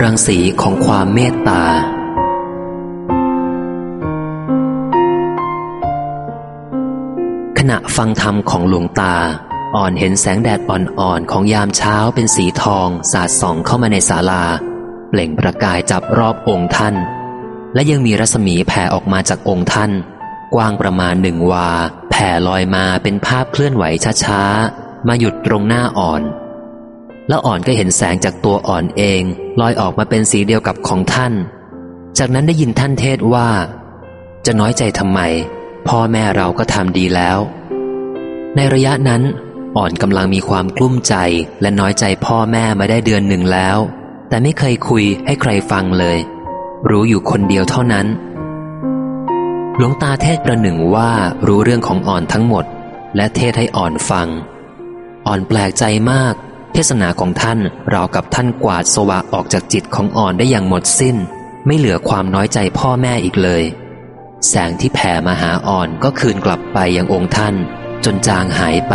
รังสีของความเมตตา ขณะฟังธรรมของหลวงตา อ่อนเห็นแสงแดดอ่อนๆ ของยามเช้าเป็นสีทอง สาดส่องเข้ามาในศาลา เปล่งประกายจับรอบองค์ท่าน และยังมีรัศมีแผ่ออกมาจากองค์ท่าน กว้างประมาณหนึ่งวา แผ่ลอยมาเป็นภาพเคลื่อนไหวช้าๆ มาหยุดตรงหน้าอ่อน แล้วอ่อนก็เห็นแสงจากตัวอ่อนเองลอยออกมาเป็นสีเดียวกับของท่าน จากนั้นได้ยินท่านเทศว่า จะน้อยใจทำไม พ่อแม่เราก็ทำดีแล้ว ในระยะนั้น อ่อนกำลังมีความกลุ้มใจและน้อยใจพ่อแม่มาได้เดือนหนึ่งแล้ว แต่ไม่เคยคุยให้ใครฟังเลย รู้อยู่คนเดียวเท่านั้น หลวงตาเทศประหนึ่งว่ารู้เรื่องของอ่อนทั้งหมด และเทศให้อ่อนฟัง อ่อนแปลกใจมาก เทศนาของท่านราวกับท่านกวาดสวะออกจากจิตของอ่อนได้อย่างหมดสิ้น ไม่เหลือความน้อยใจพ่อแม่อีกเลย แสงที่แผ่มาหาอ่อนก็คืนกลับไปยังองค์ท่าน จนจางหายไป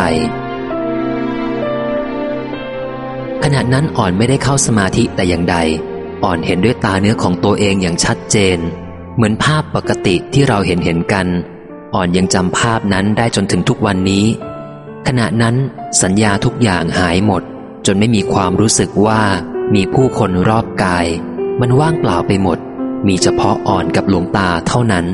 ขณะนั้นอ่อนไม่ได้เข้าสมาธิแต่อย่างใด อ่อนเห็นด้วยตาเนื้อของตัวเองอย่างชัดเจน เหมือนภาพปกติที่เราเห็นเห็นกัน อ่อนยังจำภาพนั้นได้จนถึงทุกวันนี้ ขณะนั้นสัญญาทุกอย่างหายหมด จนไม่มีความรู้สึกว่ามีผู้คนรอบกาย มันว่างเปล่าไปหมด มีเฉพาะอ่อนกับหลวงตาเท่านั้น